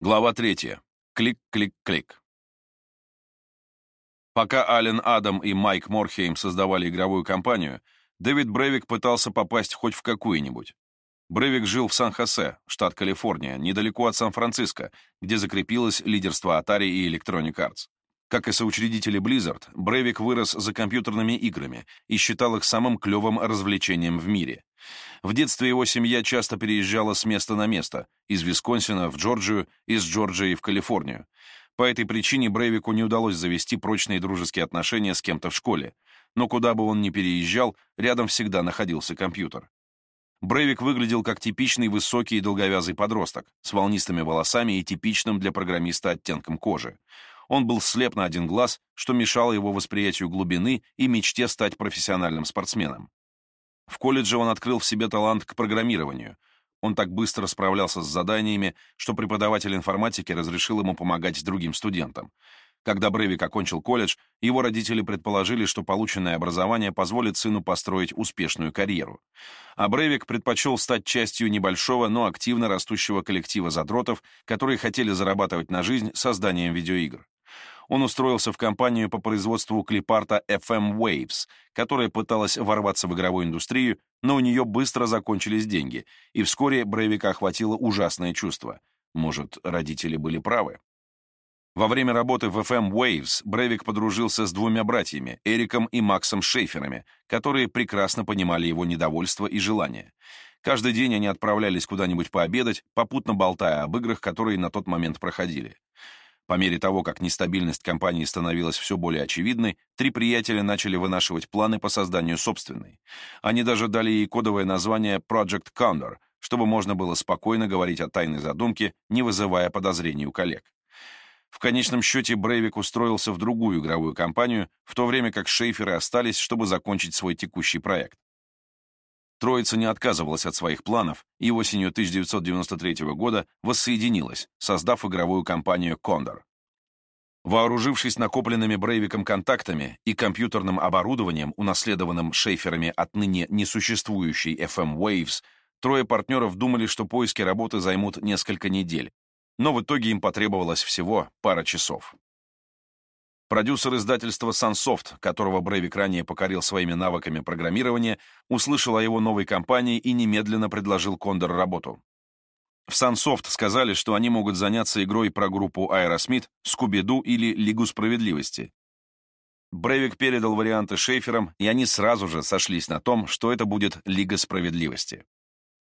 Глава третья. Клик-клик-клик. Пока Ален Адам и Майк Морхейм создавали игровую компанию, Дэвид Брейвик пытался попасть хоть в какую-нибудь. Брейвик жил в Сан-Хосе, штат Калифорния, недалеко от Сан-Франциско, где закрепилось лидерство Atari и Electronic Arts. Как и соучредители Blizzard, Брейвик вырос за компьютерными играми и считал их самым клевым развлечением в мире. В детстве его семья часто переезжала с места на место, из Висконсина в Джорджию, из Джорджии в Калифорнию. По этой причине Брейвику не удалось завести прочные дружеские отношения с кем-то в школе, но куда бы он ни переезжал, рядом всегда находился компьютер. Брейвик выглядел как типичный высокий и долговязый подросток, с волнистыми волосами и типичным для программиста оттенком кожи. Он был слеп на один глаз, что мешало его восприятию глубины и мечте стать профессиональным спортсменом. В колледже он открыл в себе талант к программированию. Он так быстро справлялся с заданиями, что преподаватель информатики разрешил ему помогать другим студентам. Когда Брейвик окончил колледж, его родители предположили, что полученное образование позволит сыну построить успешную карьеру. А Брейвик предпочел стать частью небольшого, но активно растущего коллектива задротов, которые хотели зарабатывать на жизнь созданием видеоигр он устроился в компанию по производству клипарта FM Waves, которая пыталась ворваться в игровую индустрию, но у нее быстро закончились деньги, и вскоре Брейвика охватило ужасное чувство. Может, родители были правы? Во время работы в FM Waves Брейвик подружился с двумя братьями, Эриком и Максом Шейферами, которые прекрасно понимали его недовольство и желание. Каждый день они отправлялись куда-нибудь пообедать, попутно болтая об играх, которые на тот момент проходили. По мере того, как нестабильность компании становилась все более очевидной, три приятеля начали вынашивать планы по созданию собственной. Они даже дали ей кодовое название Project Condor, чтобы можно было спокойно говорить о тайной задумке, не вызывая подозрений у коллег. В конечном счете Брейвик устроился в другую игровую компанию, в то время как Шейферы остались, чтобы закончить свой текущий проект. Троица не отказывалась от своих планов и осенью 1993 года воссоединилась, создав игровую компанию «Кондор». Вооружившись накопленными Брейвиком контактами и компьютерным оборудованием, унаследованным шейферами от ныне несуществующей FM Waves, трое партнеров думали, что поиски работы займут несколько недель, но в итоге им потребовалось всего пара часов. Продюсер издательства Sunsoft, которого Брейвик ранее покорил своими навыками программирования, услышал о его новой компании и немедленно предложил Condor работу. В Sunsoft сказали, что они могут заняться игрой про группу Аэросмит, Скуби-Ду или Лигу Справедливости. Брейвик передал варианты Шейферам, и они сразу же сошлись на том, что это будет Лига Справедливости.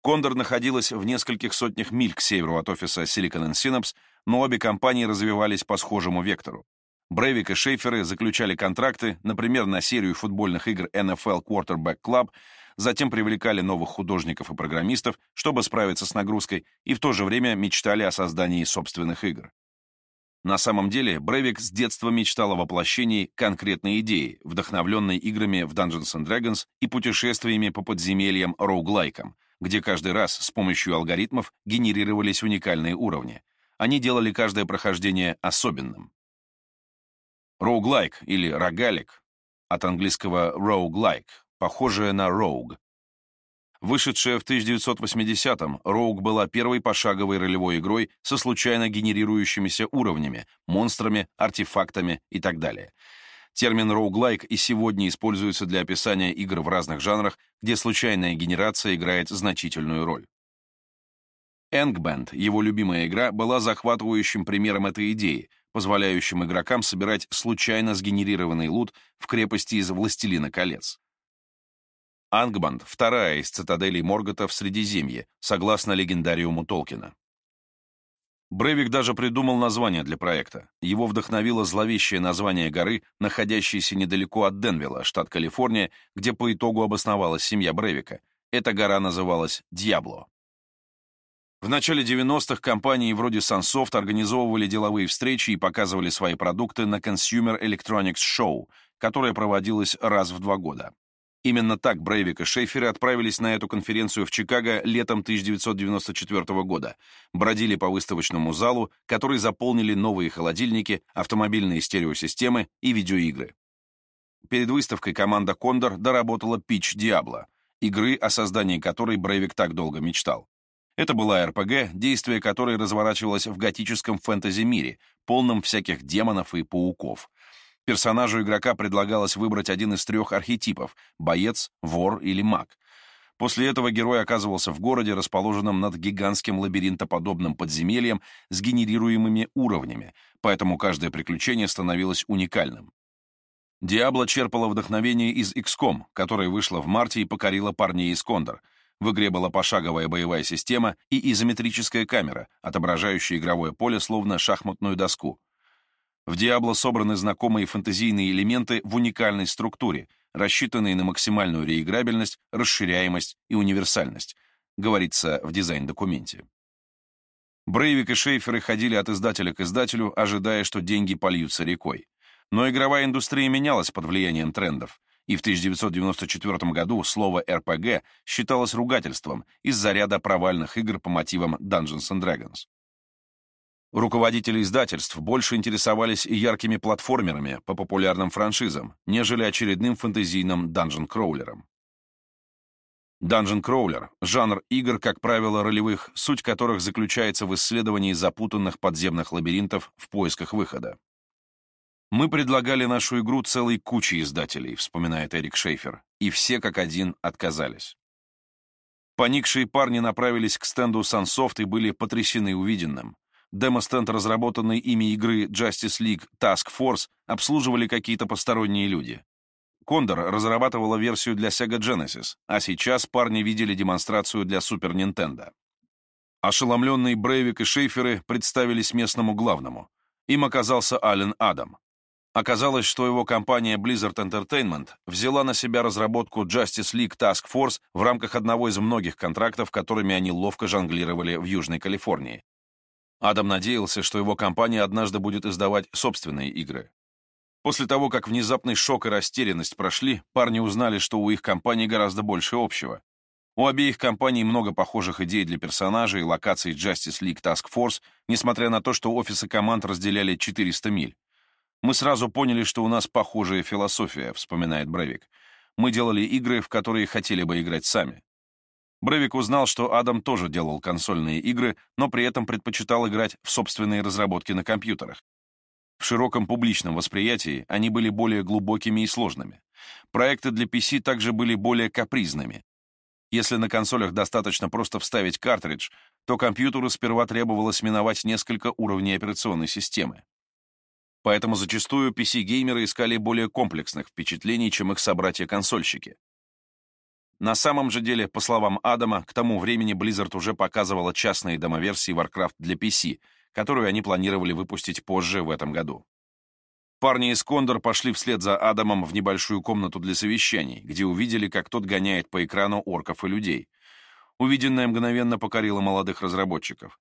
Кондор находилась в нескольких сотнях миль к северу от офиса Silicon Synapse, но обе компании развивались по схожему вектору. Брейвик и Шейферы заключали контракты, например, на серию футбольных игр NFL Quarterback Club, затем привлекали новых художников и программистов, чтобы справиться с нагрузкой, и в то же время мечтали о создании собственных игр. На самом деле, Брейвик с детства мечтал о воплощении конкретной идеи, вдохновленной играми в Dungeons and Dragons и путешествиями по подземельям роуглайкам, где каждый раз с помощью алгоритмов генерировались уникальные уровни. Они делали каждое прохождение особенным. Роуглайк или рогалик, от английского roguelike, похожее на rogue. Вышедшая в 1980-м, Rogue была первой пошаговой ролевой игрой со случайно генерирующимися уровнями, монстрами, артефактами и так далее. Термин roguelike и сегодня используется для описания игр в разных жанрах, где случайная генерация играет значительную роль. Энгбенд, его любимая игра, была захватывающим примером этой идеи, позволяющим игрокам собирать случайно сгенерированный лут в крепости из «Властелина колец». Ангбанд — вторая из цитаделей Моргота в Средиземье, согласно легендариуму Толкина. Брейвик даже придумал название для проекта. Его вдохновило зловещее название горы, находящейся недалеко от Денвилла, штат Калифорния, где по итогу обосновалась семья Брейвика. Эта гора называлась Дьябло. В начале 90-х компании вроде Sunsoft организовывали деловые встречи и показывали свои продукты на Consumer Electronics Show, которое проводилось раз в два года. Именно так Брейвик и Шейферы отправились на эту конференцию в Чикаго летом 1994 года, бродили по выставочному залу, который заполнили новые холодильники, автомобильные стереосистемы и видеоигры. Перед выставкой команда Кондор доработала Pitch Diablo, игры, о создании которой Брейвик так долго мечтал. Это была РПГ, действие которой разворачивалось в готическом фэнтези-мире, полном всяких демонов и пауков. Персонажу игрока предлагалось выбрать один из трех архетипов — боец, вор или маг. После этого герой оказывался в городе, расположенном над гигантским лабиринтоподобным подземельем с генерируемыми уровнями, поэтому каждое приключение становилось уникальным. Диабло черпала вдохновение из XCOM, которая вышла в марте и покорила парней из Кондор. В игре была пошаговая боевая система и изометрическая камера, отображающая игровое поле словно шахматную доску. В Диабло собраны знакомые фэнтезийные элементы в уникальной структуре, рассчитанные на максимальную реиграбельность, расширяемость и универсальность, говорится в дизайн-документе. Брейвик и Шейферы ходили от издателя к издателю, ожидая, что деньги польются рекой. Но игровая индустрия менялась под влиянием трендов, и в 1994 году слово «РПГ» считалось ругательством из-за ряда провальных игр по мотивам Dungeons and Dragons. Руководители издательств больше интересовались яркими платформерами по популярным франшизам, нежели очередным фэнтезийным данжен-кроулером. Данжен-кроулер — жанр игр, как правило, ролевых, суть которых заключается в исследовании запутанных подземных лабиринтов в поисках выхода. «Мы предлагали нашу игру целой куче издателей», — вспоминает Эрик Шейфер, и все как один отказались. Поникшие парни направились к стенду Sunsoft и были потрясены увиденным. Демо-стенд разработанной ими игры Justice League Task Force обслуживали какие-то посторонние люди. Кондор разрабатывала версию для Sega Genesis, а сейчас парни видели демонстрацию для Super Nintendo. Ошеломленные Брейвик и Шейферы представились местному главному. Им оказался Ален Адам. Оказалось, что его компания Blizzard Entertainment взяла на себя разработку Justice League Task Force в рамках одного из многих контрактов, которыми они ловко жонглировали в Южной Калифорнии. Адам надеялся, что его компания однажды будет издавать собственные игры. После того, как внезапный шок и растерянность прошли, парни узнали, что у их компании гораздо больше общего. У обеих компаний много похожих идей для персонажей и локаций Justice League Task Force, несмотря на то, что офисы команд разделяли 400 миль. «Мы сразу поняли, что у нас похожая философия», — вспоминает Бревик. «Мы делали игры, в которые хотели бы играть сами. Бревик узнал, что Адам тоже делал консольные игры, но при этом предпочитал играть в собственные разработки на компьютерах. В широком публичном восприятии они были более глубокими и сложными. Проекты для PC также были более капризными. Если на консолях достаточно просто вставить картридж, то компьютеру сперва требовалось миновать несколько уровней операционной системы. Поэтому зачастую PC-геймеры искали более комплексных впечатлений, чем их собратья-консольщики. На самом же деле, по словам Адама, к тому времени Blizzard уже показывала частные демоверсии Warcraft для PC, которую они планировали выпустить позже в этом году. Парни из Кондор пошли вслед за Адамом в небольшую комнату для совещаний, где увидели, как тот гоняет по экрану орков и людей. Увиденное мгновенно покорило молодых разработчиков.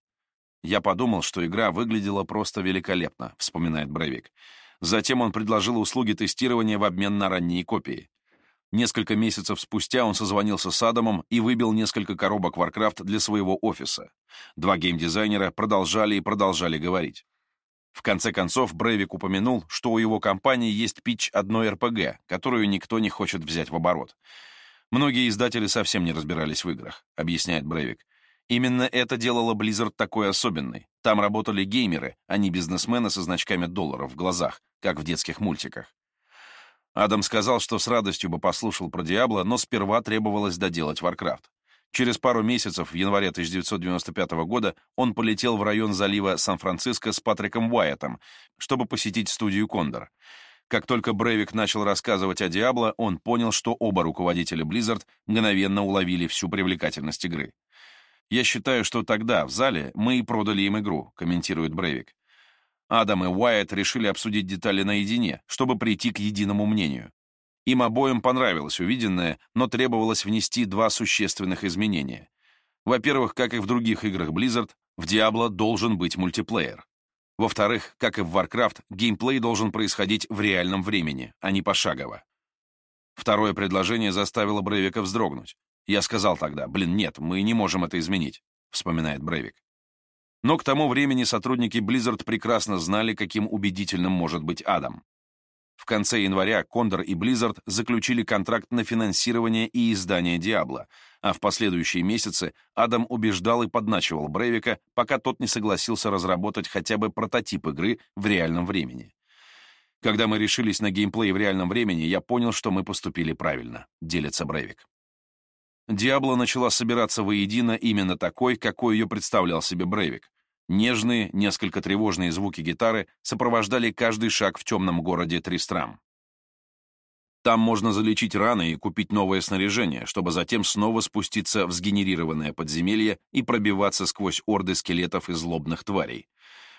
«Я подумал, что игра выглядела просто великолепно», — вспоминает Брейвик. Затем он предложил услуги тестирования в обмен на ранние копии. Несколько месяцев спустя он созвонился с Адамом и выбил несколько коробок Warcraft для своего офиса. Два геймдизайнера продолжали и продолжали говорить. В конце концов, Брейвик упомянул, что у его компании есть питч одной РПГ, которую никто не хочет взять в оборот. Многие издатели совсем не разбирались в играх, объясняет Брейвик. Именно это делало Blizzard такой особенной. Там работали геймеры, а не бизнесмены со значками долларов в глазах, как в детских мультиках. Адам сказал, что с радостью бы послушал про Диабло, но сперва требовалось доделать Warcraft. Через пару месяцев, в январе 1995 года, он полетел в район залива Сан-Франциско с Патриком Уайетом, чтобы посетить студию «Кондор». Как только Брейвик начал рассказывать о Диабло, он понял, что оба руководителя Blizzard мгновенно уловили всю привлекательность игры. «Я считаю, что тогда, в зале, мы и продали им игру», — комментирует Брейвик. Адам и Уайт решили обсудить детали наедине, чтобы прийти к единому мнению. Им обоим понравилось увиденное, но требовалось внести два существенных изменения. Во-первых, как и в других играх Blizzard, в Diablo должен быть мультиплеер. Во-вторых, как и в Warcraft, геймплей должен происходить в реальном времени, а не пошагово. Второе предложение заставило Брейвика вздрогнуть. Я сказал тогда, блин, нет, мы не можем это изменить, вспоминает Брейвик. Но к тому времени сотрудники Blizzard прекрасно знали, каким убедительным может быть Адам. В конце января Кондор и Blizzard заключили контракт на финансирование и издание Diablo, а в последующие месяцы Адам убеждал и подначивал Брейвика, пока тот не согласился разработать хотя бы прототип игры в реальном времени. Когда мы решились на геймплей в реальном времени, я понял, что мы поступили правильно, делится Брейвик. Диабло начала собираться воедино именно такой, какой ее представлял себе Брейвик. Нежные, несколько тревожные звуки гитары сопровождали каждый шаг в темном городе Тристрам. Там можно залечить раны и купить новое снаряжение, чтобы затем снова спуститься в сгенерированное подземелье и пробиваться сквозь орды скелетов и злобных тварей.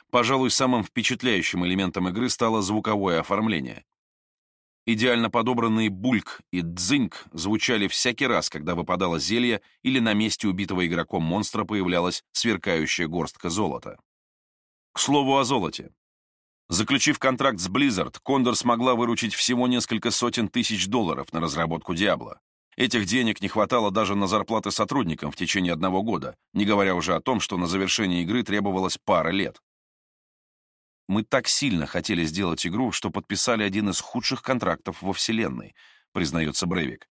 Пожалуй, самым впечатляющим элементом игры стало звуковое оформление. Идеально подобранные бульк и дзыньк звучали всякий раз, когда выпадало зелье или на месте убитого игроком монстра появлялась сверкающая горстка золота. К слову о золоте. Заключив контракт с Blizzard, Кондор смогла выручить всего несколько сотен тысяч долларов на разработку Диабло. Этих денег не хватало даже на зарплаты сотрудникам в течение одного года, не говоря уже о том, что на завершение игры требовалось пара лет. Мы так сильно хотели сделать игру, что подписали один из худших контрактов во Вселенной, признается Брейвик.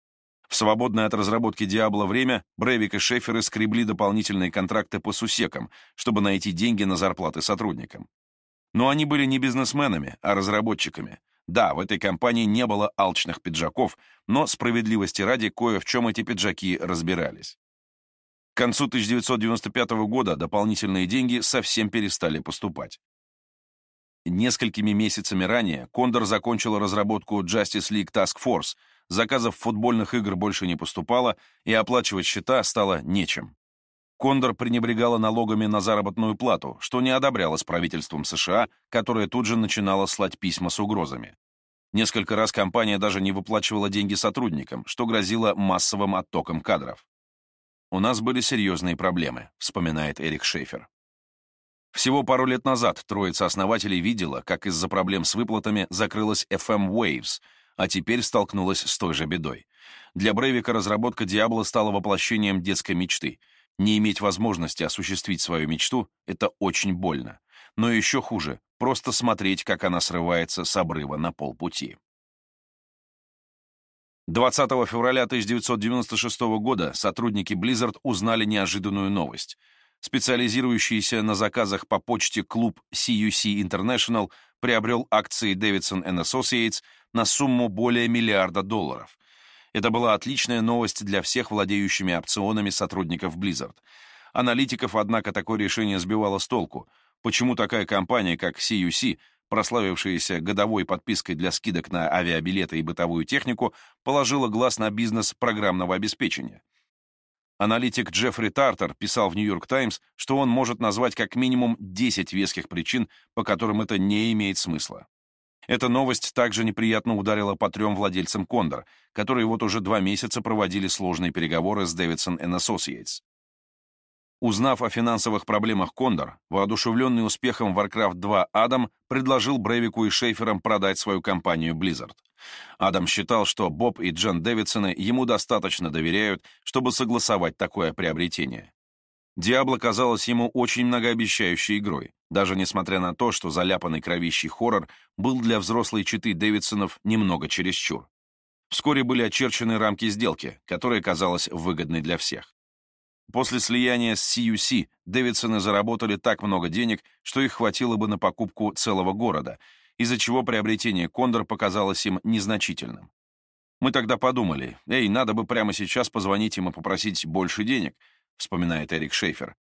В свободное от разработки Диабло время Брейвик и Шеферы скребли дополнительные контракты по сусекам, чтобы найти деньги на зарплаты сотрудникам. Но они были не бизнесменами, а разработчиками. Да, в этой компании не было алчных пиджаков, но справедливости ради кое в чем эти пиджаки разбирались. К концу 1995 года дополнительные деньги совсем перестали поступать. Несколькими месяцами ранее Кондор закончила разработку Justice League Task Force, заказов футбольных игр больше не поступало, и оплачивать счета стало нечем. Кондор пренебрегала налогами на заработную плату, что не одобрялось правительством США, которое тут же начинало слать письма с угрозами. Несколько раз компания даже не выплачивала деньги сотрудникам, что грозило массовым оттоком кадров. «У нас были серьезные проблемы», — вспоминает Эрик Шейфер. Всего пару лет назад троица основателей видела, как из-за проблем с выплатами закрылась FM Waves, а теперь столкнулась с той же бедой. Для Брейвика разработка Diablo стала воплощением детской мечты — не иметь возможности осуществить свою мечту — это очень больно. Но еще хуже — просто смотреть, как она срывается с обрыва на полпути. 20 февраля 1996 года сотрудники Blizzard узнали неожиданную новость. Специализирующийся на заказах по почте клуб CUC International приобрел акции Davidson Associates на сумму более миллиарда долларов. Это была отличная новость для всех владеющими опционами сотрудников Blizzard. Аналитиков, однако, такое решение сбивало с толку. Почему такая компания, как CUC, прославившаяся годовой подпиской для скидок на авиабилеты и бытовую технику, положила глаз на бизнес программного обеспечения? Аналитик Джеффри Тартер писал в «Нью-Йорк Таймс», что он может назвать как минимум 10 веских причин, по которым это не имеет смысла. Эта новость также неприятно ударила по трем владельцам Кондор, которые вот уже два месяца проводили сложные переговоры с Davidson Associates. Узнав о финансовых проблемах Кондор, воодушевленный успехом Warcraft 2 Адам предложил Брейвику и Шейферам продать свою компанию Blizzard. Адам считал, что Боб и Джен Дэвидсоны ему достаточно доверяют, чтобы согласовать такое приобретение. Диабло казалось ему очень многообещающей игрой, даже несмотря на то, что заляпанный кровищий хоррор был для взрослой читы Дэвидсонов немного чересчур. Вскоре были очерчены рамки сделки, которая казалась выгодной для всех. После слияния с CUC Дэвидсоны заработали так много денег, что их хватило бы на покупку целого города, из-за чего приобретение Кондор показалось им незначительным. Мы тогда подумали, эй, надо бы прямо сейчас позвонить им и попросить больше денег, вспоминает Эрик Шейфер.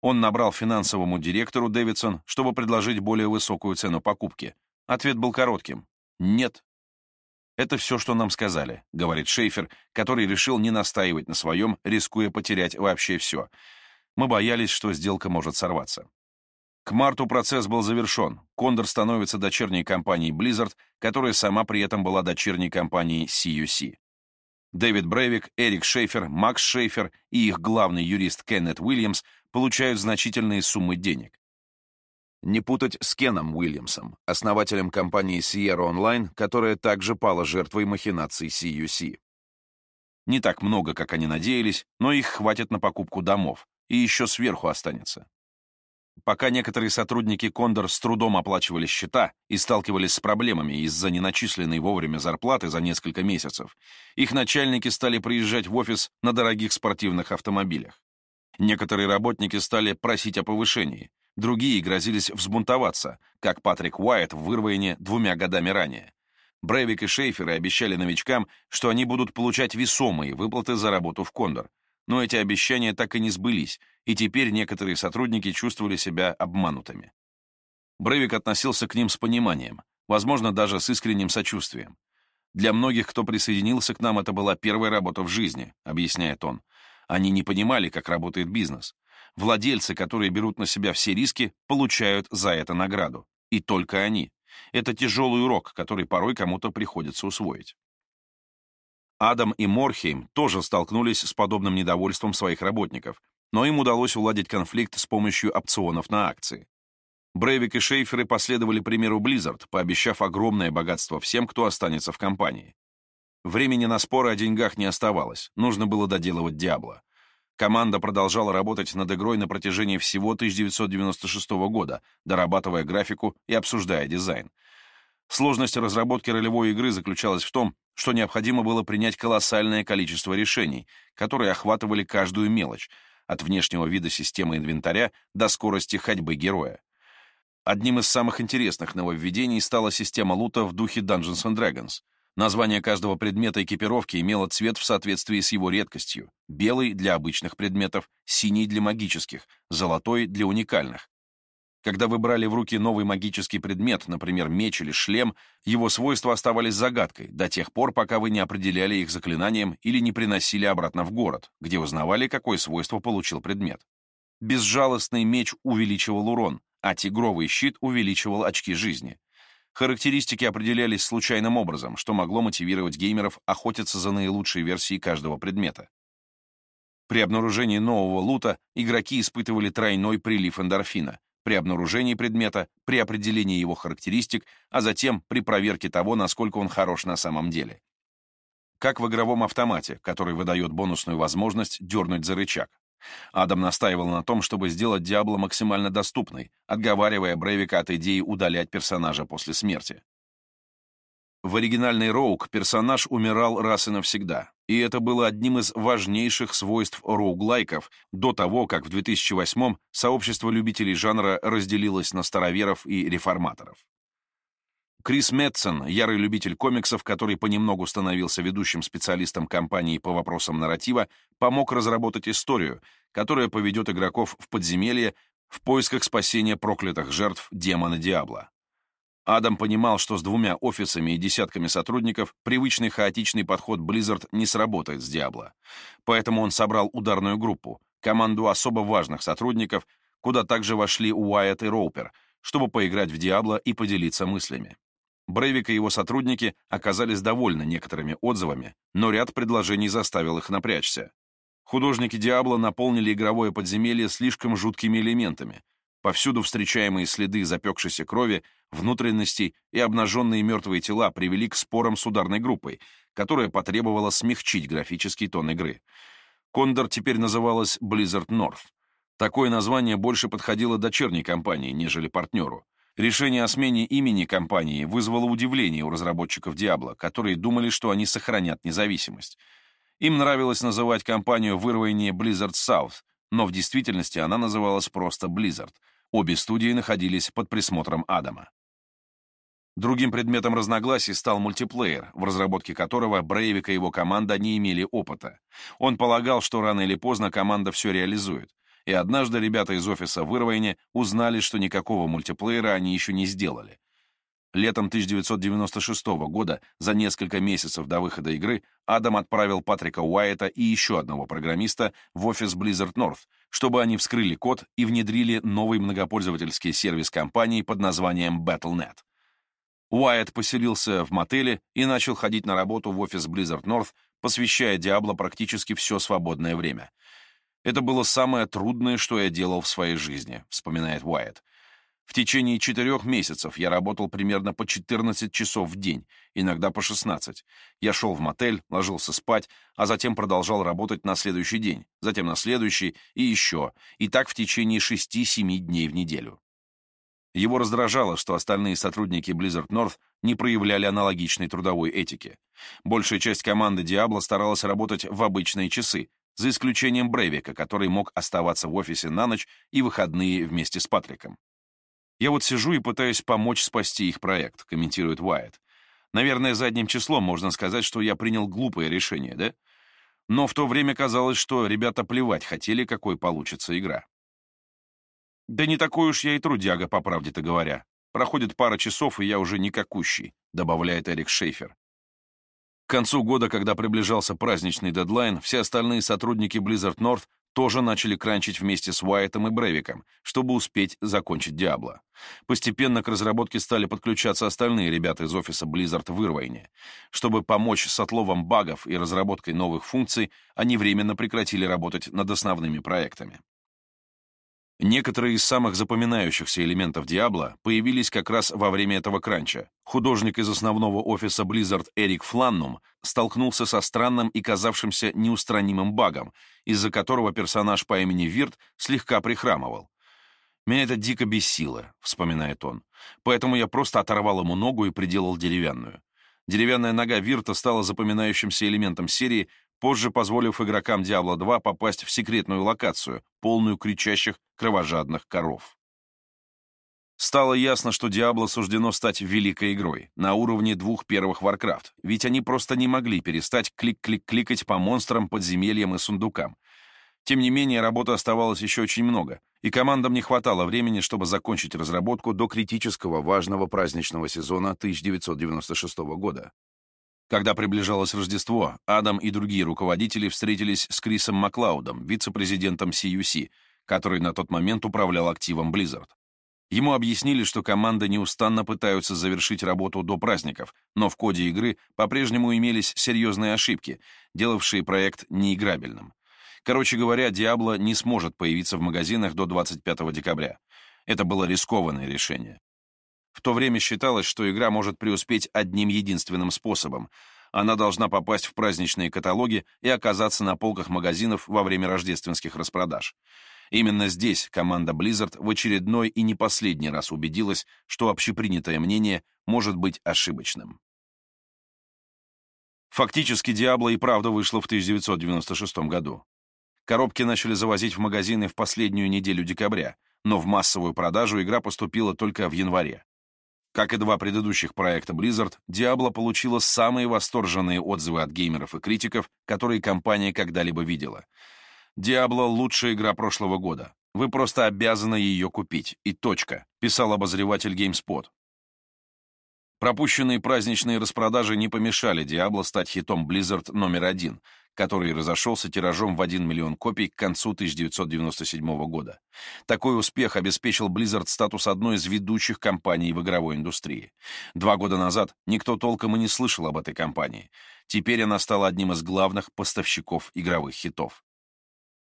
Он набрал финансовому директору Дэвидсон, чтобы предложить более высокую цену покупки. Ответ был коротким. «Нет». «Это все, что нам сказали», — говорит Шейфер, который решил не настаивать на своем, рискуя потерять вообще все. Мы боялись, что сделка может сорваться. К марту процесс был завершен. Кондор становится дочерней компанией Blizzard, которая сама при этом была дочерней компанией CUC. Дэвид Брейвик, Эрик Шейфер, Макс Шейфер и их главный юрист Кеннет Уильямс получают значительные суммы денег. Не путать с Кеном Уильямсом, основателем компании Sierra Online, которая также пала жертвой махинаций CUC. Не так много, как они надеялись, но их хватит на покупку домов, и еще сверху останется. Пока некоторые сотрудники Кондор с трудом оплачивали счета и сталкивались с проблемами из-за неначисленной вовремя зарплаты за несколько месяцев, их начальники стали приезжать в офис на дорогих спортивных автомобилях. Некоторые работники стали просить о повышении, другие грозились взбунтоваться, как Патрик Уайт в Вырвоине двумя годами ранее. Брейвик и Шейферы обещали новичкам, что они будут получать весомые выплаты за работу в Кондор, но эти обещания так и не сбылись, и теперь некоторые сотрудники чувствовали себя обманутыми. Брейвик относился к ним с пониманием, возможно, даже с искренним сочувствием. «Для многих, кто присоединился к нам, это была первая работа в жизни», — объясняет он. Они не понимали, как работает бизнес. Владельцы, которые берут на себя все риски, получают за это награду. И только они. Это тяжелый урок, который порой кому-то приходится усвоить. Адам и Морхейм тоже столкнулись с подобным недовольством своих работников, но им удалось уладить конфликт с помощью опционов на акции. Брейвик и Шейферы последовали примеру Blizzard, пообещав огромное богатство всем, кто останется в компании. Времени на споры о деньгах не оставалось, нужно было доделывать Диабло. Команда продолжала работать над игрой на протяжении всего 1996 года, дорабатывая графику и обсуждая дизайн. Сложность разработки ролевой игры заключалась в том, что необходимо было принять колоссальное количество решений, которые охватывали каждую мелочь, от внешнего вида системы инвентаря до скорости ходьбы героя. Одним из самых интересных нововведений стала система лута в духе Dungeons and Dragons. Название каждого предмета экипировки имело цвет в соответствии с его редкостью. Белый — для обычных предметов, синий — для магических, золотой — для уникальных. Когда вы брали в руки новый магический предмет, например, меч или шлем, его свойства оставались загадкой до тех пор, пока вы не определяли их заклинанием или не приносили обратно в город, где узнавали, какое свойство получил предмет. Безжалостный меч увеличивал урон, а тигровый щит увеличивал очки жизни. Характеристики определялись случайным образом, что могло мотивировать геймеров охотиться за наилучшей версией каждого предмета. При обнаружении нового лута игроки испытывали тройной прилив эндорфина, при обнаружении предмета, при определении его характеристик, а затем при проверке того, насколько он хорош на самом деле. Как в игровом автомате, который выдает бонусную возможность дернуть за рычаг. Адам настаивал на том, чтобы сделать Диабло максимально доступной, отговаривая Брейвика от идеи удалять персонажа после смерти. В оригинальной Роук персонаж умирал раз и навсегда, и это было одним из важнейших свойств роуглайков до того, как в 2008-м сообщество любителей жанра разделилось на староверов и реформаторов. Крис Метсон, ярый любитель комиксов, который понемногу становился ведущим специалистом компании по вопросам нарратива, помог разработать историю, которая поведет игроков в подземелье в поисках спасения проклятых жертв демона Диабла. Адам понимал, что с двумя офисами и десятками сотрудников привычный хаотичный подход Blizzard не сработает с Диабло. Поэтому он собрал ударную группу, команду особо важных сотрудников, куда также вошли Уайт и Роупер, чтобы поиграть в Диабло и поделиться мыслями. Брейвик и его сотрудники оказались довольны некоторыми отзывами, но ряд предложений заставил их напрячься. Художники Диабло наполнили игровое подземелье слишком жуткими элементами, Повсюду встречаемые следы запекшейся крови, внутренностей и обнаженные мертвые тела привели к спорам с ударной группой, которая потребовала смягчить графический тон игры. Кондор теперь называлась Blizzard North. Такое название больше подходило дочерней компании, нежели партнеру. Решение о смене имени компании вызвало удивление у разработчиков Diablo, которые думали, что они сохранят независимость. Им нравилось называть компанию вырвание Blizzard South, но в действительности она называлась просто Blizzard — Обе студии находились под присмотром Адама. Другим предметом разногласий стал мультиплеер, в разработке которого Брейвик и его команда не имели опыта. Он полагал, что рано или поздно команда все реализует. И однажды ребята из офиса в Ирвайне узнали, что никакого мультиплеера они еще не сделали. Летом 1996 года, за несколько месяцев до выхода игры, Адам отправил Патрика Уайта и еще одного программиста в офис Blizzard North, чтобы они вскрыли код и внедрили новый многопользовательский сервис компании под названием Battle.net. Уайт поселился в мотеле и начал ходить на работу в офис Blizzard North, посвящая Диабло практически все свободное время. «Это было самое трудное, что я делал в своей жизни», — вспоминает Уайт. В течение четырех месяцев я работал примерно по 14 часов в день, иногда по 16. Я шел в мотель, ложился спать, а затем продолжал работать на следующий день, затем на следующий и еще, и так в течение 6-7 дней в неделю. Его раздражало, что остальные сотрудники Blizzard North не проявляли аналогичной трудовой этики. Большая часть команды Diablo старалась работать в обычные часы, за исключением Брейвика, который мог оставаться в офисе на ночь и выходные вместе с Патриком. «Я вот сижу и пытаюсь помочь спасти их проект», — комментирует Уайт. «Наверное, задним числом можно сказать, что я принял глупое решение, да? Но в то время казалось, что ребята плевать хотели, какой получится игра». «Да не такой уж я и трудяга, по правде-то говоря. Проходит пара часов, и я уже никакущий», — добавляет Эрик Шейфер. К концу года, когда приближался праздничный дедлайн, все остальные сотрудники Blizzard North тоже начали кранчить вместе с Уайтом и Бревиком, чтобы успеть закончить Диабло. Постепенно к разработке стали подключаться остальные ребята из офиса Blizzard в Ирвайне. Чтобы помочь с отловом багов и разработкой новых функций, они временно прекратили работать над основными проектами. Некоторые из самых запоминающихся элементов Диабло появились как раз во время этого кранча. Художник из основного офиса Blizzard Эрик Фланнум столкнулся со странным и казавшимся неустранимым багом, из-за которого персонаж по имени Вирт слегка прихрамывал. «Меня это дико бесило», — вспоминает он. «Поэтому я просто оторвал ему ногу и приделал деревянную. Деревянная нога Вирта стала запоминающимся элементом серии, позже позволив игрокам Diablo 2 попасть в секретную локацию, полную кричащих кровожадных коров. Стало ясно, что Diablo суждено стать великой игрой, на уровне двух первых Warcraft, ведь они просто не могли перестать клик-клик-кликать по монстрам, подземельям и сундукам. Тем не менее, работы оставалось еще очень много, и командам не хватало времени, чтобы закончить разработку до критического важного праздничного сезона 1996 года. Когда приближалось Рождество, Адам и другие руководители встретились с Крисом Маклаудом, вице-президентом CUC, который на тот момент управлял активом Blizzard. Ему объяснили, что команды неустанно пытаются завершить работу до праздников, но в коде игры по-прежнему имелись серьезные ошибки, делавшие проект неиграбельным. Короче говоря, Diablo не сможет появиться в магазинах до 25 декабря. Это было рискованное решение. В то время считалось, что игра может преуспеть одним единственным способом. Она должна попасть в праздничные каталоги и оказаться на полках магазинов во время рождественских распродаж. Именно здесь команда Blizzard в очередной и не последний раз убедилась, что общепринятое мнение может быть ошибочным. Фактически Diablo и правда вышла в 1996 году. Коробки начали завозить в магазины в последнюю неделю декабря, но в массовую продажу игра поступила только в январе. Как и два предыдущих проекта Blizzard, Diablo получила самые восторженные отзывы от геймеров и критиков, которые компания когда-либо видела. Diablo — лучшая игра прошлого года. Вы просто обязаны ее купить. И точка, писал обозреватель GameSpot. Пропущенные праздничные распродажи не помешали Diablo стать хитом Blizzard номер один — который разошелся тиражом в 1 миллион копий к концу 1997 года. Такой успех обеспечил Blizzard статус одной из ведущих компаний в игровой индустрии. Два года назад никто толком и не слышал об этой компании. Теперь она стала одним из главных поставщиков игровых хитов.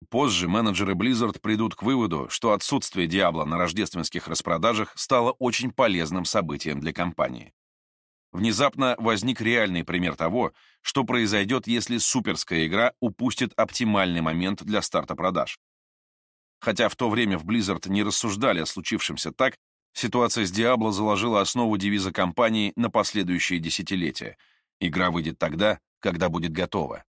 Позже менеджеры Blizzard придут к выводу, что отсутствие Diablo на рождественских распродажах стало очень полезным событием для компании. Внезапно возник реальный пример того, что произойдет, если суперская игра упустит оптимальный момент для старта продаж. Хотя в то время в Blizzard не рассуждали о случившемся так, ситуация с Diablo заложила основу девиза компании на последующие десятилетия. Игра выйдет тогда, когда будет готова.